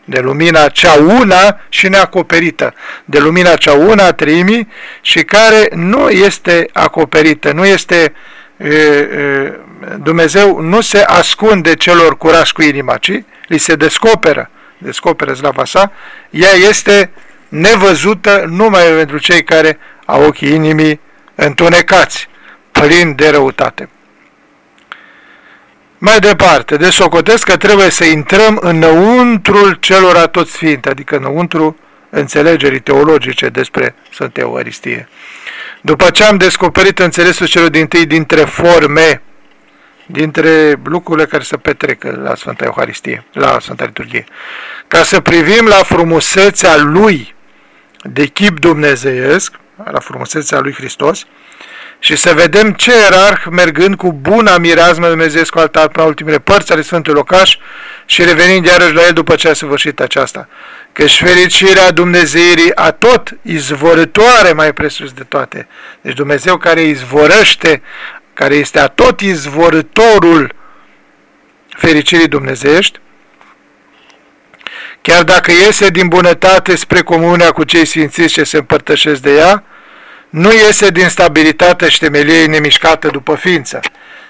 [SPEAKER 1] de lumina cea una și neacoperită, de lumina cea una a treimii și care nu este acoperită, nu este e, e, Dumnezeu nu se ascunde celor curași cu inima, ci li se descoperă, descoperă slava sa, ea este nevăzută numai pentru cei care au ochii inimii întunecați, plini de răutate. Mai departe, de socotesc că trebuie să intrăm înăuntrul celor atot sfinte, adică înăuntru înțelegerii teologice despre Sfânta Euharistie. După ce am descoperit înțelesul celor din tâi dintre forme, dintre lucrurile care se petrec la Sfânta Euharistie, la Sfânta Liturghie, ca să privim la frumusețea Lui de chip dumnezeiesc, la frumusețea Lui Hristos, și să vedem ce erarh mergând cu buna mireazmă dumnezeiesc cu altar până ultimele părți ale Sfântului Locaș și revenind iarăși la el după ce a săvârșit aceasta. Căci fericirea Dumnezeirii a tot izvorătoare mai presus de toate. Deci Dumnezeu care izvorăște care este atot izvorătorul fericirii dumnezeiești, chiar dacă iese din bunătate spre comunia cu cei sfințiți ce se împărtășesc de ea, nu iese din stabilitate și temelie nemișcată după ființă.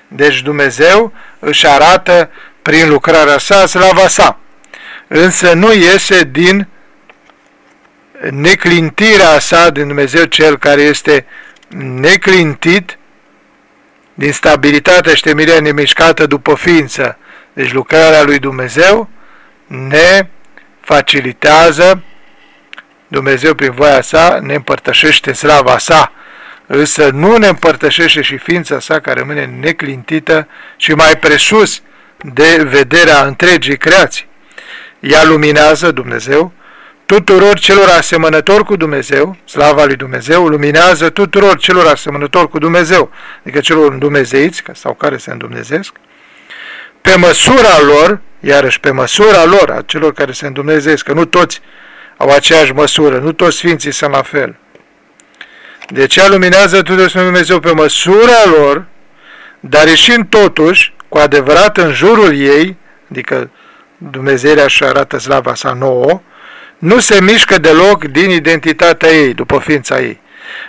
[SPEAKER 1] Deci Dumnezeu își arată prin lucrarea sa slava sa, însă nu iese din neclintirea sa din Dumnezeu cel care este neclintit din stabilitatea și temirea nemișcată după ființă. Deci lucrarea lui Dumnezeu ne facilitează, Dumnezeu prin voia sa ne împărtășește slava sa, însă nu ne împărtășește și ființa sa care rămâne neclintită și mai presus de vederea întregii creații. Ea luminează, Dumnezeu, tuturor celor asemănători cu Dumnezeu, slava lui Dumnezeu, luminează tuturor celor asemănători cu Dumnezeu, adică celor îndumezeiți sau care se îndumnezesc, pe măsura lor, iarăși pe măsura lor, a celor care se îndumnezeesc, că nu toți au aceeași măsură, nu toți sfinții sunt la fel. De aceea luminează tuturor Dumnezeu pe măsura lor, dar ieșind totuși, cu adevărat în jurul ei, adică Dumnezeirea își arată slava sa nouă, nu se mișcă deloc din identitatea ei, după ființa ei.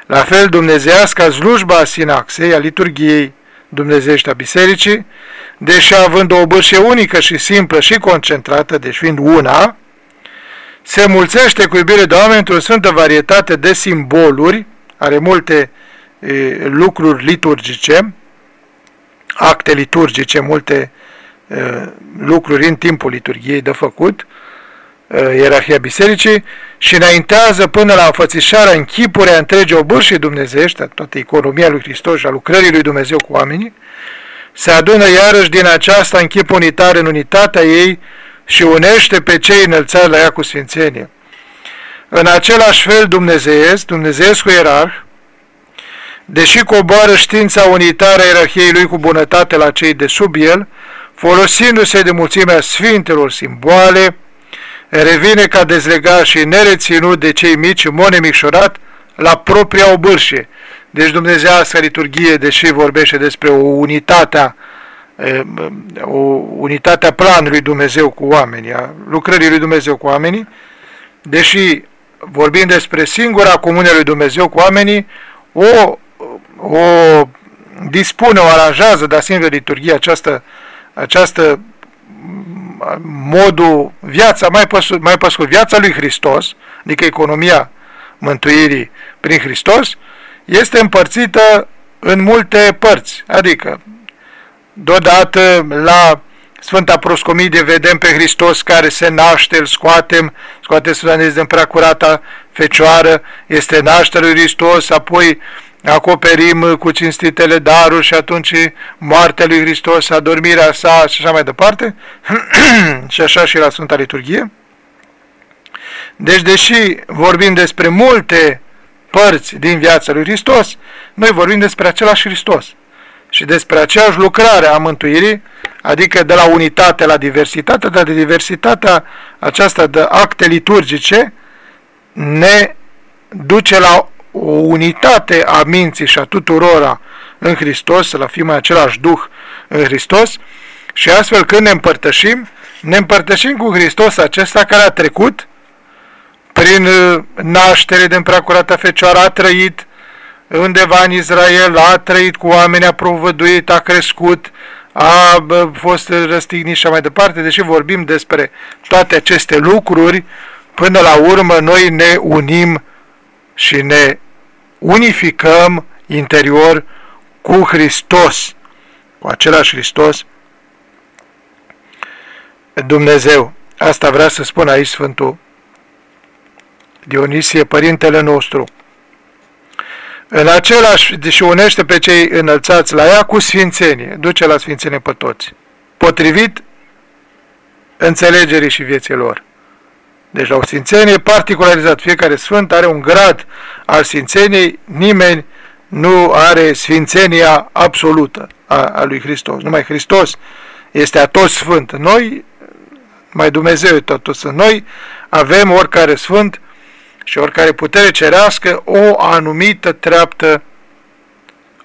[SPEAKER 1] La fel, dumnezeiasca slujba a sinaxei, a liturgiei dumnezeiești a bisericii, deși având o bârșie unică și simplă și concentrată, deci fiind una, se mulțește cu iubire de oameni într-o sfântă varietate de simboluri, are multe e, lucruri liturgice, acte liturgice, multe e, lucruri în timpul liturgiei de făcut, ierarhia bisericii și înaintează până la înfățișarea în chipuri a întregii obârșii dumnezeiești, toată economia lui Hristos și a lucrării lui Dumnezeu cu oamenii, se adună iarăși din aceasta în chip unitar în unitatea ei și unește pe cei înălțați la ea cu sfințenie. În același fel dumnezeiesc, dumnezeiescul ierarh, deși coboară știința unitară a ierarhiei lui cu bunătate la cei de sub el, folosindu-se de mulțimea sfintelor simboale, revine ca dezlegat și nereținut de cei mici în mod nemicșorat la propria obârșie. Deci Dumnezească liturghie, deși vorbește despre o unitate o unitatea planului Dumnezeu cu oamenii, a lucrării lui Dumnezeu cu oamenii, deși vorbim despre singura comunie lui Dumnezeu cu oamenii, o, o dispune, o aranjează, dar singură liturghie, această, această modul, viața, mai pe, mai pe scurt, viața lui Hristos, adică economia mântuirii prin Hristos, este împărțită în multe părți, adică deodată la Sfânta Proscomidie vedem pe Hristos care se naște, îl scoatem, scoate Sfânta din preacurata Fecioară, este nașterea lui Hristos, apoi acoperim cu cinstitele daruri și atunci moartea lui Hristos, adormirea sa și așa mai departe, <clears throat> și așa și la Sfânta Liturghie. Deci, deși vorbim despre multe părți din viața lui Hristos, noi vorbim despre același Hristos și despre aceeași lucrare a mântuirii, adică de la unitate la diversitate, dar de diversitatea aceasta de acte liturgice ne duce la o unitate a minții și a tuturora în Hristos, să la fim același Duh în Hristos și astfel când ne împărtășim, ne împărtășim cu Hristos acesta care a trecut prin uh, naștere din preacurata Fecioară, a trăit undeva în Israel, a trăit cu oameni, a provăduit, a crescut, a fost răstignit și mai departe, deși vorbim despre toate aceste lucruri, până la urmă noi ne unim și ne unificăm interior cu Hristos, cu același Hristos, Dumnezeu. Asta vrea să spun aici Sfântul Dionisie, Părintele nostru. În același, și unește pe cei înălțați la ea cu sfințenie, duce la sfințenie pe toți, potrivit înțelegerii și vieții lor. Deci la o sfințenie particularizat, fiecare sfânt are un grad al sfințeniei, nimeni nu are sfințenia absolută a, a lui Hristos. Numai Hristos este a toți sfânt. Noi, mai Dumnezeu e tot sunt. Noi avem oricare sfânt și oricare putere cerească o anumită treaptă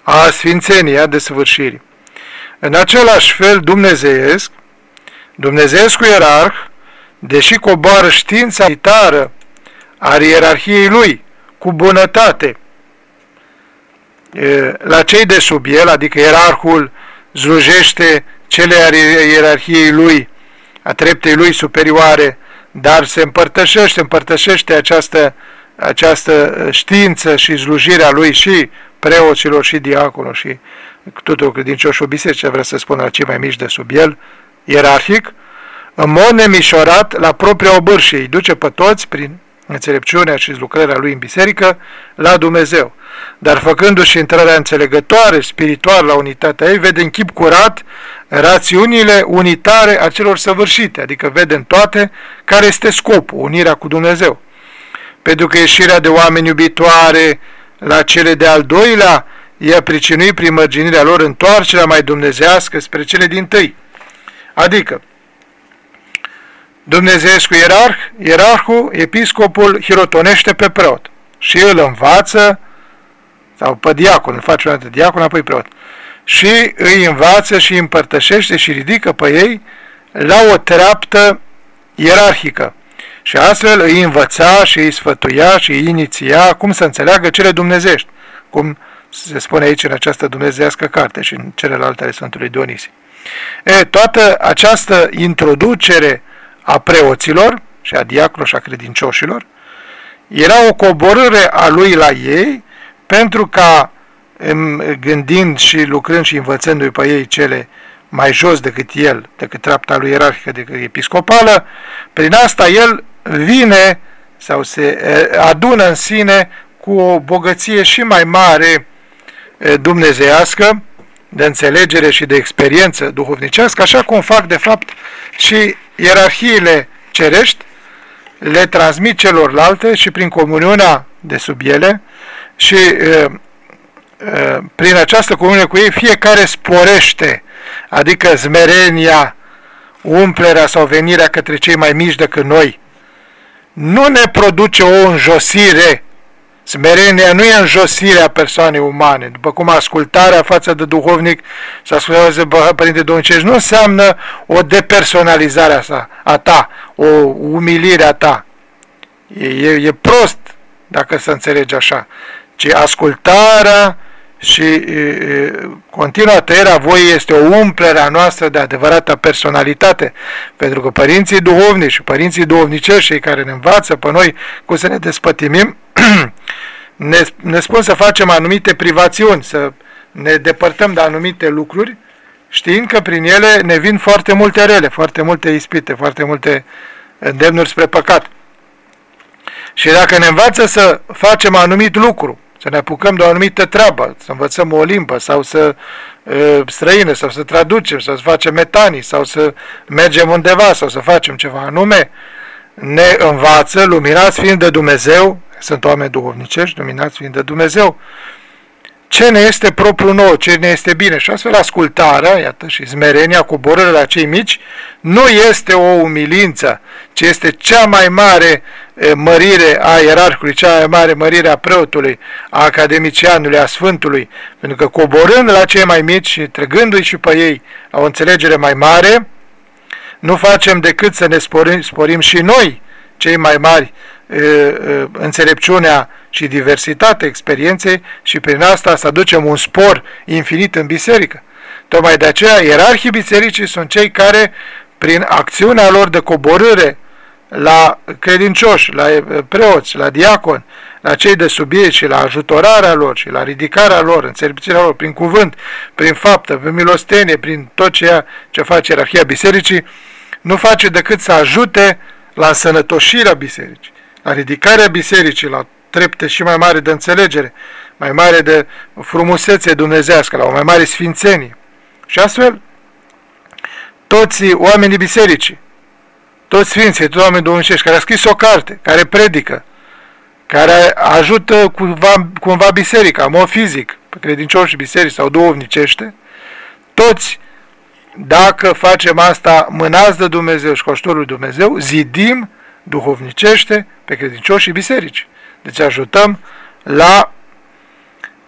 [SPEAKER 1] a sfințeniei, a desăvârșirii. În același fel, dumnezeiesc, dumnezeescul ierarh, deși coboară știința militară a ierarhiei lui, cu bunătate, la cei de sub el, adică ierarhul zlujește cele ale ierarhiei lui, a treptei lui superioare, dar se împărtășește, împărtășește această, această știință și slujirea lui și preoților și diaconilor și tuturor credincioșilor. Biserici, vrea să spună la cei mai mici de sub el, ierarhic, în mod nemișorat la propria obârșie, îi duce pe toți prin înțelepciunea și lucrarea lui în biserică la Dumnezeu. Dar făcându-și intrarea înțelegătoare, spirituală la unitatea ei, vede în chip curat rațiunile unitare a celor săvârșite, adică vede în toate care este scopul, unirea cu Dumnezeu. Pentru că ieșirea de oameni iubitoare la cele de al doilea i-a pricinui prin mărginirea lor întoarcerea mai dumnezească spre cele din tâi. Adică, Dumnezeescu ierarh, ierarhul, episcopul, hirotonește pe preot și îl învață, sau pe diacon, îl face un diacon, apoi preot, și îi învață și îi împărtășește și ridică pe ei la o treaptă ierarhică. Și astfel îi învăța și îi sfătuia și îi iniția cum să înțeleagă cele dumnezești, cum se spune aici în această dumnezească carte și în celelalte ale Sfântului Dionisie. E, toată această introducere a preoților și a diacrilor și a credincioșilor era o coborâre a lui la ei pentru ca gândind și lucrând și învățându-i pe ei cele mai jos decât el, decât treapta lui ierarhică, decât episcopală, prin asta el vine sau se adună în sine cu o bogăție și mai mare dumnezeiască, de înțelegere și de experiență duhovnicească, așa cum fac de fapt și ierarhiile cerești, le transmit celorlalte și prin comuniunea de sub ele și e, e, prin această comuniune cu ei fiecare sporește, adică zmerenia, umplerea sau venirea către cei mai mici decât noi. Nu ne produce o înjosire Smerenia nu e înjosirea persoanei umane, după cum ascultarea față de duhovnic sau ascultarea de Părinte Domnicești nu înseamnă o depersonalizare a, sa, a ta, o umilire a ta. E, e, e prost dacă să înțelegi așa, ci ascultarea și e, continua tăierea voii este o umplere a noastră de adevărată personalitate, pentru că părinții duhovnici și părinții duhovnicești, cei care ne învață pe noi cum să ne despătimim, <clears throat> ne, ne spun să facem anumite privațiuni, să ne depărtăm de anumite lucruri, știind că prin ele ne vin foarte multe rele, foarte multe ispite, foarte multe îndemnuri spre păcat. Și dacă ne învață să facem anumit lucru, să ne apucăm de o anumită treabă, să învățăm o limbă sau să uh, străină, sau să traducem, sau să facem metanii, sau să mergem undeva, sau să facem ceva anume, ne învață, luminați fiind de Dumnezeu, sunt oameni duhovnicești, luminați fiind de Dumnezeu, ce ne este propriu nou, ce ne este bine. Și astfel ascultarea, iată, și zmerenia, coborârea la cei mici, nu este o umilință, ci este cea mai mare mărire a ierarhului, cea mai mare mărire a preotului, a academicianului, a sfântului, pentru că coborând la cei mai mici și trăgându-i și pe ei la o înțelegere mai mare, nu facem decât să ne sporim, sporim și noi, cei mai mari, înțelepciunea și diversitatea experienței și prin asta să aducem un spor infinit în biserică. Tocmai de aceea, ierarhii bisericii sunt cei care, prin acțiunea lor de coborâre la credincioși, la preoți, la diaconi, la cei de subiect și la ajutorarea lor și la ridicarea lor, înțelepciunea lor, prin cuvânt, prin faptă, prin milostenie, prin tot ceea ce face ierarhia bisericii, nu face decât să ajute la sănătoșirea bisericii, la ridicarea bisericii, la trepte și mai mare de înțelegere, mai mare de frumusețe dumnezească, la o mai mare sfințenie. Și astfel, toți oamenii bisericii, toți sfinții, toți oamenii domnicești, care a scris o carte, care predică, care ajută cumva, cumva biserica, în mod fizic, pe credincioși biserici sau duhovnicește, toți, dacă facem asta mânați de Dumnezeu și cu ajutorul Dumnezeu, zidim duhovnicește pe credincioși și biserici. Deci ajutăm la,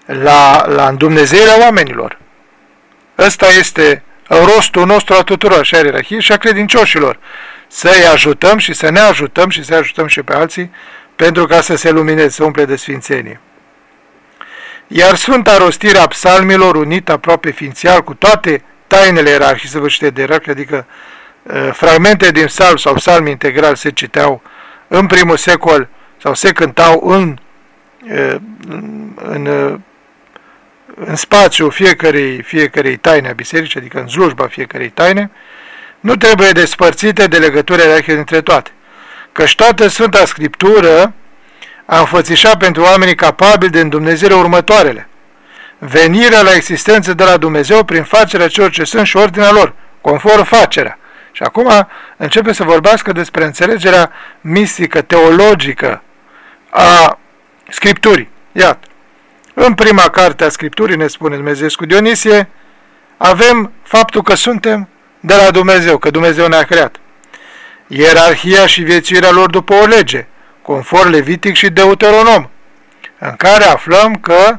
[SPEAKER 1] la, la îndumnezeirea oamenilor. Ăsta este rostul nostru a tuturor, și a ierarhiei și a credincioșilor. Să-i ajutăm și să ne ajutăm și să ajutăm și pe alții pentru ca să se lumineze, să umple de sfințenie. Iar Sfânta Rostire a psalmilor, unită aproape ființial cu toate tainele ierarhii săvârșite de ierarhie, adică uh, fragmente din psalm sau psalmi integral se citeau în primul secol sau se cântau în, în, în spațiul fiecarei, fiecarei taine a bisericii, adică în slujba fiecarei taine, nu trebuie despărțite de legătura ierarhică dintre toate. Căci toată Sfânta Scriptură a înfățișat pentru oamenii capabili de îndumnezire următoarele. Venirea la existență de la Dumnezeu prin facerea celor ce sunt și ordinea lor, conform facerea. Și acum începe să vorbească despre înțelegerea mistică, teologică a Scripturii. Iată, în prima carte a Scripturii, ne spune Dumnezeu cu Dionisie, avem faptul că suntem de la Dumnezeu, că Dumnezeu ne-a creat. Ierarhia și viețuirea lor după o lege, conform Levitic și Deuteronom, în care aflăm că,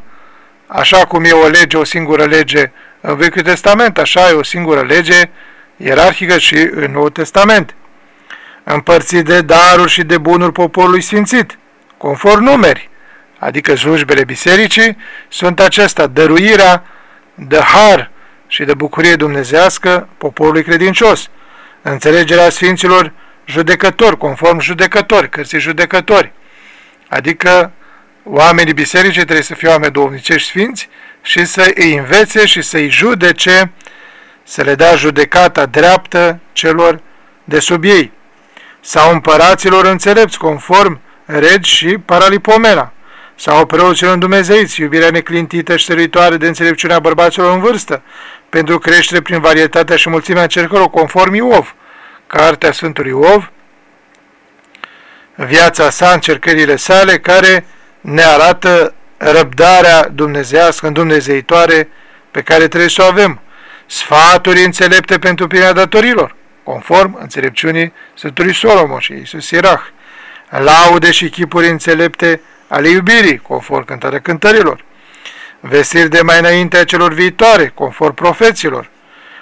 [SPEAKER 1] așa cum e o lege, o singură lege în Vechiul Testament, așa e o singură lege ierarhică și în Noul Testament. Împărțit de daruri și de bunuri poporului sfințit, conform numeri, adică slujbele bisericii, sunt acestea, dăruirea de har și de bucurie dumnezească poporului credincios, înțelegerea sfinților judecători, conform judecători, cărții judecători, adică oamenii bisericii trebuie să fie oameni duhovnicești sfinți și să îi învețe și să îi judece, să le dea judecata dreaptă celor de sub ei, sau împăraților înțelepți, conform regi și paralipomena, sau preoților îndumezeiți, iubirea neclintită și săruitoare de înțelepciunea bărbaților în vârstă, pentru creștere prin varietatea și mulțimea cercărilor, conform Iov, cartea Sfântului Iov, viața sa, încercările sale, care ne arată răbdarea dumnezească, îndumnezeitoare pe care trebuie să o avem. Sfaturi înțelepte pentru prima datorilor, conform înțelepciunii Sfântului Solomon și Iisus Sirach. Laude și chipuri înțelepte ale iubirii, conform cântarea cântărilor, vestiri de mai înainte a celor viitoare, conform profeților,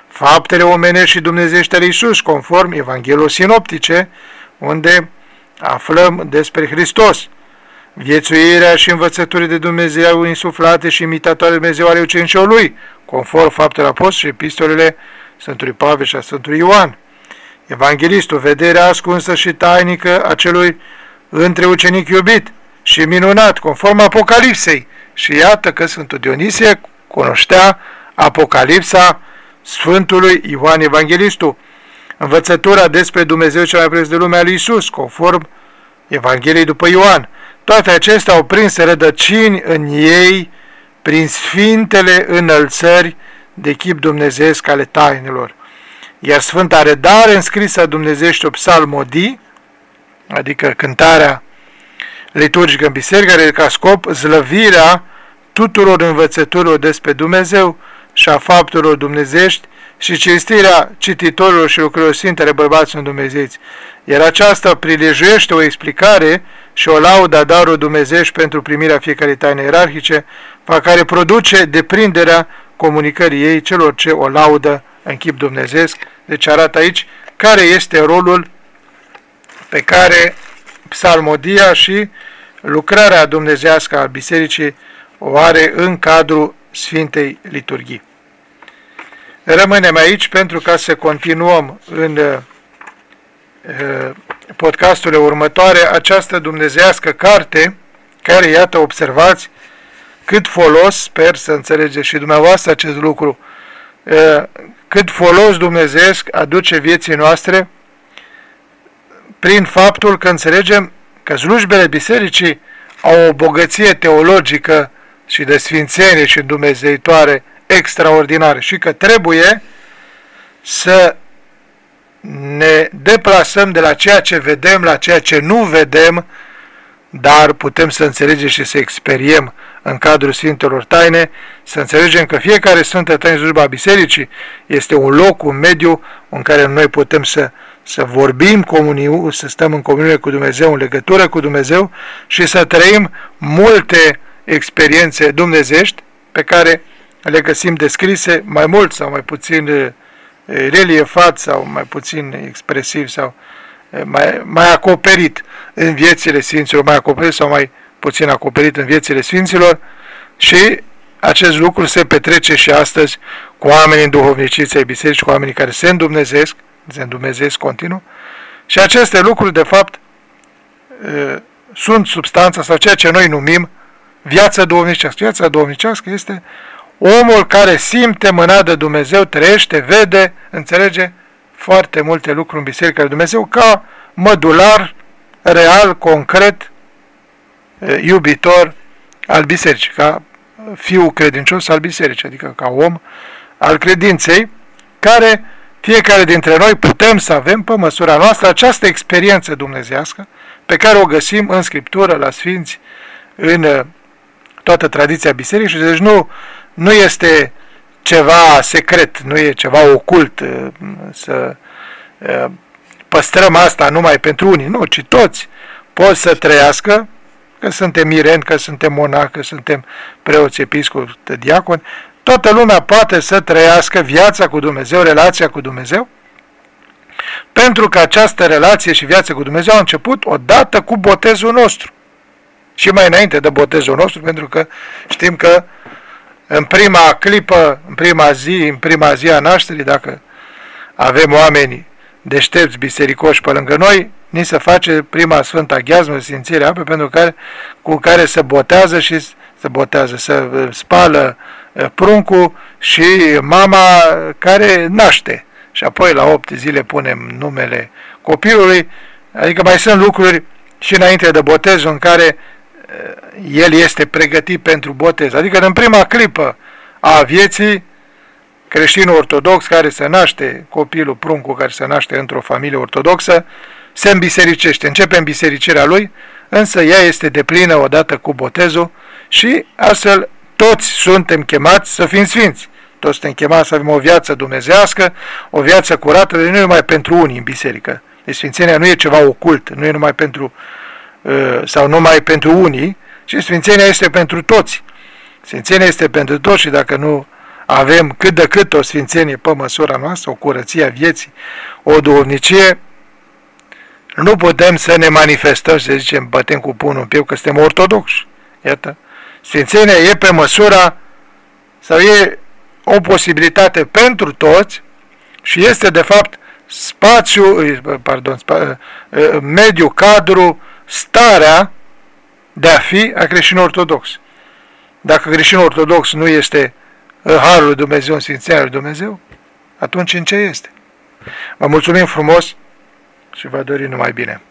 [SPEAKER 1] faptele omenești și dumnezeiești ale Iisus, conform Evanghelului sinoptice, unde aflăm despre Hristos, viețuirea și învățăturii de Dumnezeu insuflate și imitatoare de Dumnezeu ale ucenicilor lui, conform faptele apostolului și epistolele Sfântului Pavel și a Sfântului Ioan. Evanghelistul, vederea ascunsă și tainică a celui între ucenic iubit, și minunat, conform Apocalipsei. Și iată că Sfântul Dionisie cunoștea Apocalipsa Sfântului Ioan Evanghelistul, învățătura despre Dumnezeu cel mai preț de lumea lui Isus, conform Evangheliei după Ioan. Toate acestea au prins rădăcini în ei prin sfintele înălțări de chip dumnezeesc ale tainelor. Iar Sfânta Redare înscrisă a Dumnezeiești o psalmodii, adică cântarea liturgică în biserică are ca scop zlăvirea tuturor învățăturilor despre Dumnezeu și a faptelor dumnezești și cinstirea cititorilor și lucrurilor sfinte ale bărbaților dumnezeiți. Iar aceasta prilejuiește o explicare și o laudă a darului dumnezești pentru primirea fiecarei taine ierarhice, pe care produce deprinderea comunicării ei celor ce o laudă în chip dumnezeesc. Deci arată aici care este rolul pe care psalmodia și lucrarea dumnezească a bisericii o are în cadrul Sfintei Liturghii. Rămânem aici pentru ca să continuăm în uh, podcasturile următoare această dumnezească carte care, iată, observați cât folos, sper să înțelegeți și dumneavoastră acest lucru, uh, cât folos dumnezeesc aduce vieții noastre prin faptul că înțelegem că slujbele bisericii au o bogăție teologică și de sfințenie și dumnezeitoare extraordinare și că trebuie să ne deplasăm de la ceea ce vedem la ceea ce nu vedem, dar putem să înțelegem și să experiem în cadrul Sfintelor Taine, să înțelegem că fiecare Sfântă Taină slujba Bisericii este un loc, un mediu în care noi putem să să vorbim comuniu, să stăm în comuniune cu Dumnezeu, în legătură cu Dumnezeu și să trăim multe experiențe dumnezești pe care le găsim descrise mai mult sau mai puțin eh, reliefat sau mai puțin expresiv sau eh, mai, mai acoperit în viețile Sfinților, mai acoperit sau mai puțin acoperit în viețile Sfinților. Și acest lucru se petrece și astăzi cu oamenii în duhovniciței bisericii, cu oamenii care se îndumnezesc, se îndumezesc continuu, și aceste lucruri, de fapt, sunt substanța sau ceea ce noi numim viața duhovnicească. Viața duhovnicească este omul care simte mâna de Dumnezeu, trăiește, vede, înțelege foarte multe lucruri în Biserica lui Dumnezeu ca mădular real, concret, iubitor al bisericii, ca fiu credincios al bisericii, adică ca om al credinței, care fiecare dintre noi putem să avem pe măsura noastră această experiență dumnezească pe care o găsim în Scriptură, la Sfinți, în uh, toată tradiția bisericii, deci nu, nu este ceva secret, nu e ceva ocult uh, să uh, păstrăm asta numai pentru unii, nu, ci toți pot să trăiască, că suntem mireni, că suntem monaci, că suntem preoți, episcopi, diaconi, toată lumea poate să trăiască viața cu Dumnezeu, relația cu Dumnezeu, pentru că această relație și viață cu Dumnezeu a început odată cu botezul nostru. Și mai înainte de botezul nostru, pentru că știm că în prima clipă, în prima zi, în prima zi a nașterii, dacă avem oameni deștepți, bisericoși pe lângă noi, ni se face prima sfântă gheazmă, Sfințirea apă, pentru care, cu care se botează și se botează, se spală eh, pruncul și mama care naște. Și apoi la 8 zile punem numele copilului, adică mai sunt lucruri și înainte de botez în care eh, el este pregătit pentru botez. Adică în prima clipă a vieții, creștinul ortodox care se naște, copilul pruncul care se naște într-o familie ortodoxă, se îmbisericește, începe îmbisericirea lui, însă ea este deplină odată cu botezul și astfel toți suntem chemați să fim sfinți. Toți suntem chemați să avem o viață dumnezească, o viață curată, de nu numai pentru unii în biserică. Deci Sfințenia nu e ceva ocult, nu e numai pentru, uh, sau numai pentru unii, ci Sfințenia este pentru toți. Sfințenia este pentru toți și dacă nu avem cât de cât o Sfințenie pe măsura noastră, o curăție a vieții, o duhovnicie, nu putem să ne manifestăm, să zicem, bătem cu punul în piu că suntem ortodoxi. Iată, Sfințenia e pe măsura sau e o posibilitate pentru toți și este de fapt spațiu, pardon, spa, mediu, cadru, starea de a fi a creștinului ortodox. Dacă creștinul ortodox nu este Harul lui Dumnezeu, în Sfințenia lui Dumnezeu, atunci în ce este? Vă mulțumim frumos și vă dorim numai bine.